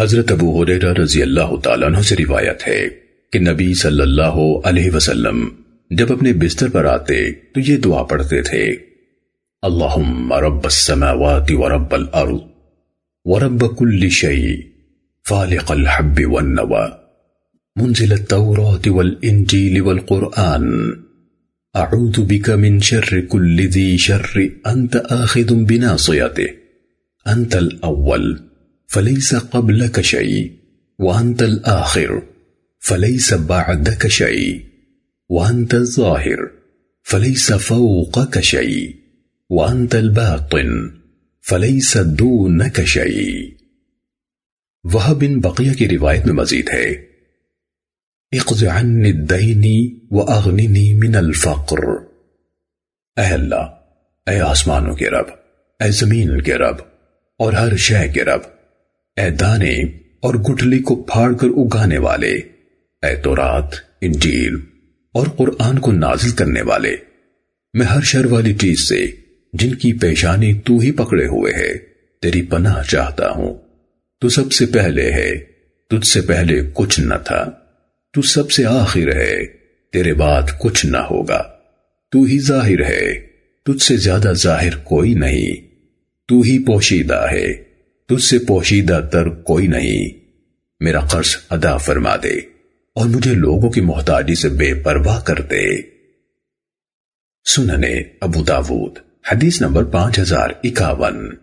حضرت ابو حریرہ رضی اللہ تعالیٰ عنہ سے روایت ہے کہ نبی صلی اللہ علیہ وسلم جب اپنے بستر پر آتے تو یہ دعا پڑھتے تھے، اللہم رب السماوات ورب الارض ورب کل شیء فالق الحب والنوى منزل التوراة والانجیل والقرآن اعوذ بك من شر كل ذي شر انت آخذ بناصيته انت الاول فليس قبلك شيء وانت الاخر فليس بعدك شيء وانت الظاهر فليس فوقك شيء وانت الباطن فليس دونك شيء۔ وہ بن بقیہ کی روایت میں مزید ہے۔ اقض عنی الدین واغننی من الفقر۔ اے اللہ، اے آسمانوں کے رب، اے زمین کے رب اور ہر شے کے رب اے دانے اور گٹھلی کو پھاڑ کر اگانے والے، اے تورات انجیل اور قرآن کو نازل کرنے والے۔ میں ہر شر والی چیز سے جن کی پیشانی تو ہی پکڑے ہوئے ہے، تیری پناہ چاہتا ہوں۔ تو سب سے پہلے ہے، تجھ سے پہلے کچھ نہ تھا۔ تو سب سے آخر ہے، تیرے بعد کچھ نہ ہوگا۔ تو ہی ظاہر ہے، تجھ سے زیادہ ظاہر کوئی نہیں۔ تو ہی پوشیدہ ہے۔ تجھ سے پوشیدہ تر کوئی نہیں۔ میرا قرض ادا فرما دے اور مجھے لوگوں کی محتاجی سے بے پرواہ کر دے۔ سننے ابو داود، حدیث نمبر پانچ ہزار اکاون۔